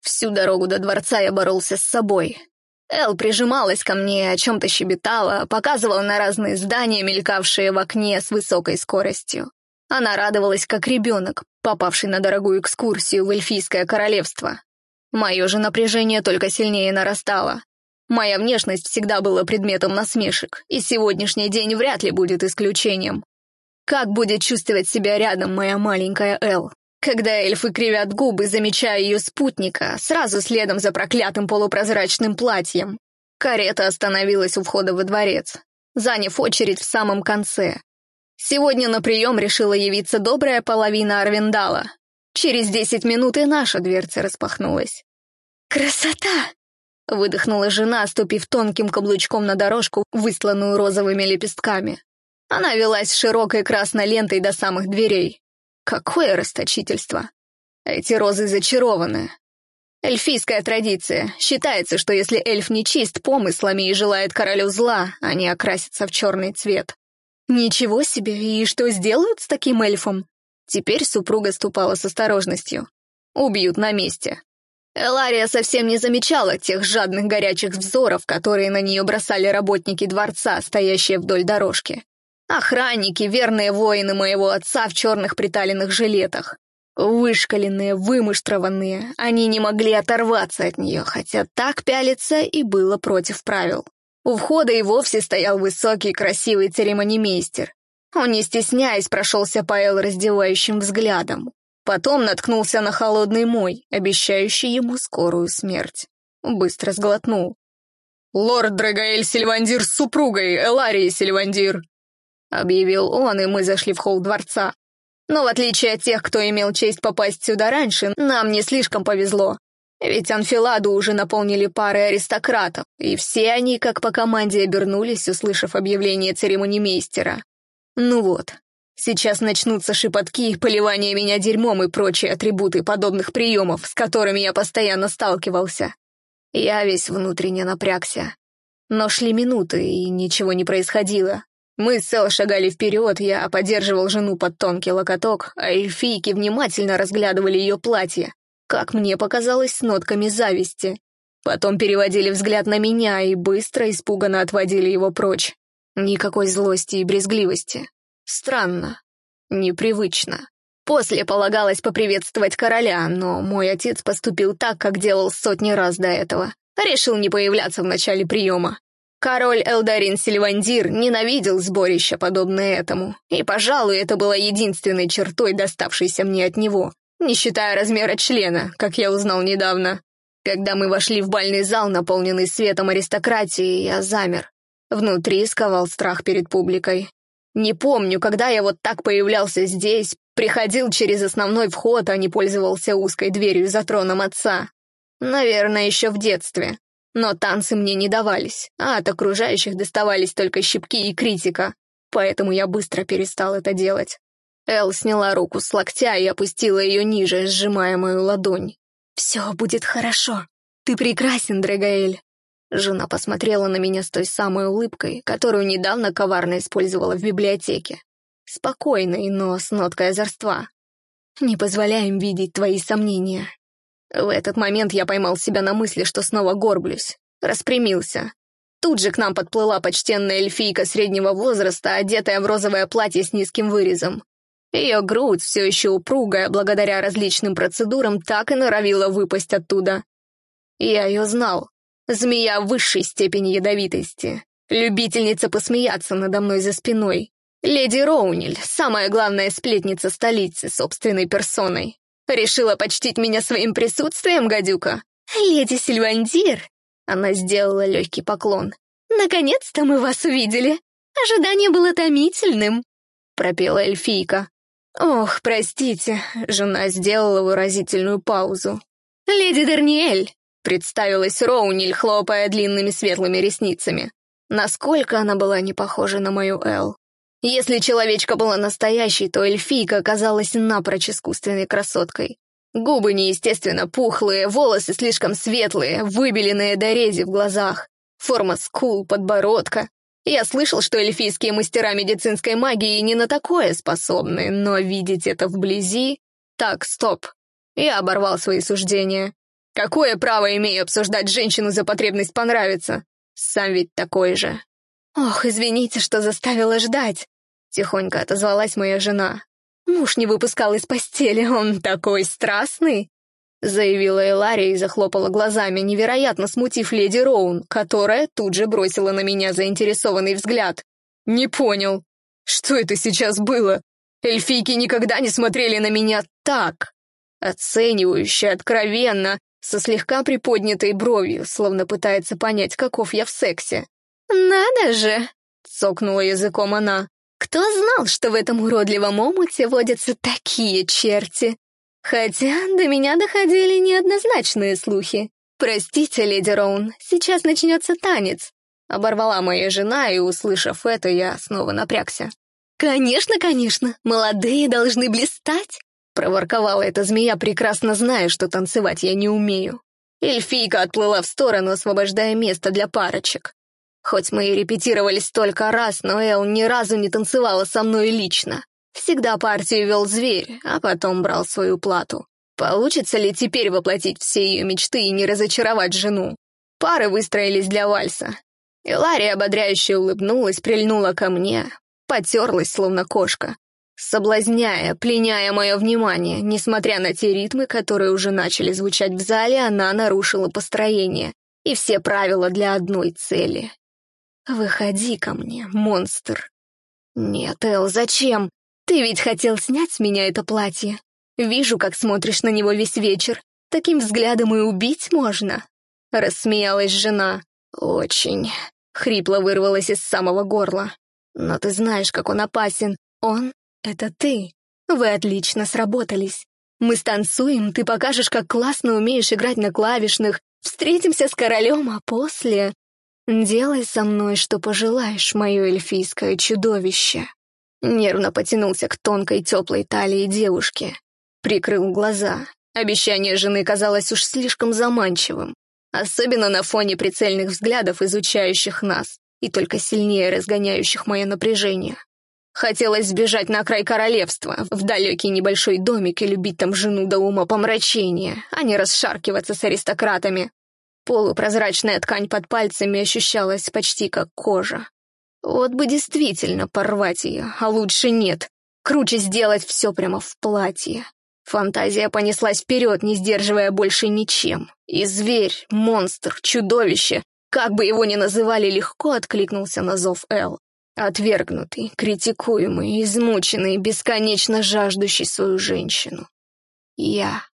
Всю дорогу до дворца я боролся с собой. Эл прижималась ко мне, о чем-то щебетала, показывала на разные здания, мелькавшие в окне с высокой скоростью. Она радовалась, как ребенок, попавший на дорогую экскурсию в эльфийское королевство. Мое же напряжение только сильнее нарастало. Моя внешность всегда была предметом насмешек, и сегодняшний день вряд ли будет исключением. Как будет чувствовать себя рядом моя маленькая Эл? Когда эльфы кривят губы, замечая ее спутника, сразу следом за проклятым полупрозрачным платьем. Карета остановилась у входа во дворец, заняв очередь в самом конце. Сегодня на прием решила явиться добрая половина Арвиндала. Через десять минут и наша дверца распахнулась. «Красота!» — выдохнула жена, ступив тонким каблучком на дорожку, высланную розовыми лепестками. Она велась широкой красной лентой до самых дверей. Какое расточительство! Эти розы зачарованы. Эльфийская традиция. Считается, что если эльф не чист помыслами и желает королю зла, они окрасятся в черный цвет. Ничего себе, и что сделают с таким эльфом? Теперь супруга ступала с осторожностью. Убьют на месте. Элария совсем не замечала тех жадных горячих взоров, которые на нее бросали работники дворца, стоящие вдоль дорожки. Охранники, верные воины моего отца в черных приталенных жилетах. Вышкаленные, вымыштрованные, они не могли оторваться от нее, хотя так пялиться и было против правил. У входа и вовсе стоял высокий, красивый церемонимейстер. Он, не стесняясь, прошелся по Эл раздевающим взглядом. Потом наткнулся на холодный мой, обещающий ему скорую смерть. Быстро сглотнул. «Лорд Драгаэль Сильвандир с супругой, Эларии Сильвандир!» Объявил он, и мы зашли в холл дворца. Но в отличие от тех, кто имел честь попасть сюда раньше, нам не слишком повезло. Ведь анфиладу уже наполнили пары аристократов, и все они, как по команде, обернулись, услышав объявление церемонимейстера. Ну вот, сейчас начнутся шепотки, поливание меня дерьмом и прочие атрибуты подобных приемов, с которыми я постоянно сталкивался. Я весь внутренне напрягся. Но шли минуты, и ничего не происходило. Мы с Эл шагали вперед, я поддерживал жену под тонкий локоток, а эльфийки внимательно разглядывали ее платье, как мне показалось, с нотками зависти. Потом переводили взгляд на меня и быстро, испуганно отводили его прочь. Никакой злости и брезгливости. Странно. Непривычно. После полагалось поприветствовать короля, но мой отец поступил так, как делал сотни раз до этого. Решил не появляться в начале приема. Король Элдарин Сильвандир ненавидел сборище, подобное этому, и, пожалуй, это была единственной чертой, доставшейся мне от него, не считая размера члена, как я узнал недавно. Когда мы вошли в бальный зал, наполненный светом аристократии, я замер. Внутри сковал страх перед публикой. Не помню, когда я вот так появлялся здесь, приходил через основной вход, а не пользовался узкой дверью за троном отца. Наверное, еще в детстве. Но танцы мне не давались, а от окружающих доставались только щипки и критика, поэтому я быстро перестал это делать. Эл сняла руку с локтя и опустила ее ниже, сжимая мою ладонь. «Все будет хорошо. Ты прекрасен, Драгаэль». Жена посмотрела на меня с той самой улыбкой, которую недавно коварно использовала в библиотеке. Спокойной, но с ноткой озорства. «Не позволяем видеть твои сомнения. В этот момент я поймал себя на мысли, что снова горблюсь. Распрямился. Тут же к нам подплыла почтенная эльфийка среднего возраста, одетая в розовое платье с низким вырезом. Ее грудь, все еще упругая, благодаря различным процедурам, так и норовила выпасть оттуда. Я ее знал. Змея высшей степени ядовитости. Любительница посмеяться надо мной за спиной. Леди Роунель, самая главная сплетница столицы, собственной персоной. Решила почтить меня своим присутствием, гадюка? Леди Сильвандир!» Она сделала легкий поклон. «Наконец-то мы вас увидели. Ожидание было томительным», — пропела эльфийка. «Ох, простите», — жена сделала выразительную паузу. «Леди Дерниэль», — представилась Роуниль, хлопая длинными светлыми ресницами. Насколько она была не похожа на мою Эл. Если человечка была настоящей, то эльфийка оказалась напрочь искусственной красоткой. Губы неестественно пухлые, волосы слишком светлые, выбеленные до рези в глазах. Форма скул, подбородка. Я слышал, что эльфийские мастера медицинской магии не на такое способны, но видеть это вблизи... Так, стоп. Я оборвал свои суждения. Какое право имею обсуждать женщину за потребность понравиться? Сам ведь такой же. Ох, извините, что заставила ждать. Тихонько отозвалась моя жена. Муж не выпускал из постели, он такой страстный. Заявила Элария и захлопала глазами, невероятно смутив леди Роун, которая тут же бросила на меня заинтересованный взгляд. «Не понял. Что это сейчас было? Эльфийки никогда не смотрели на меня так!» Оценивающе, откровенно, со слегка приподнятой бровью, словно пытается понять, каков я в сексе. «Надо же!» — цокнула языком она. «Кто знал, что в этом уродливом омуте водятся такие черти? Хотя до меня доходили неоднозначные слухи. Простите, леди Роун, сейчас начнется танец». Оборвала моя жена, и, услышав это, я снова напрягся. «Конечно, конечно, молодые должны блистать!» Проворковала эта змея, прекрасно зная, что танцевать я не умею. Эльфийка отплыла в сторону, освобождая место для парочек. Хоть мы и репетировали столько раз, но Эл ни разу не танцевала со мной лично. Всегда партию вел зверь, а потом брал свою плату. Получится ли теперь воплотить все ее мечты и не разочаровать жену? Пары выстроились для вальса. И Ларри ободряюще улыбнулась, прильнула ко мне, потерлась, словно кошка, соблазняя, пленяя мое внимание. Несмотря на те ритмы, которые уже начали звучать в зале, она нарушила построение и все правила для одной цели. «Выходи ко мне, монстр!» «Нет, Эл, зачем? Ты ведь хотел снять с меня это платье. Вижу, как смотришь на него весь вечер. Таким взглядом и убить можно!» Рассмеялась жена. «Очень...» — хрипло вырвалось из самого горла. «Но ты знаешь, как он опасен. Он «Это ты. Вы отлично сработались. Мы станцуем, ты покажешь, как классно умеешь играть на клавишных, встретимся с королем, а после... Делай со мной, что пожелаешь, мое эльфийское чудовище». Нервно потянулся к тонкой теплой талии девушки. Прикрыл глаза. Обещание жены казалось уж слишком заманчивым, особенно на фоне прицельных взглядов, изучающих нас и только сильнее разгоняющих мое напряжение. Хотелось сбежать на край королевства, в далекий небольшой домик и любить там жену до ума помрачения, а не расшаркиваться с аристократами. Полупрозрачная ткань под пальцами ощущалась почти как кожа. Вот бы действительно порвать ее, а лучше нет. Круче сделать все прямо в платье. Фантазия понеслась вперед, не сдерживая больше ничем. И зверь, монстр, чудовище, как бы его ни называли, легко откликнулся на зов Эл. Отвергнутый, критикуемый, измученный, бесконечно жаждущий свою женщину. Я.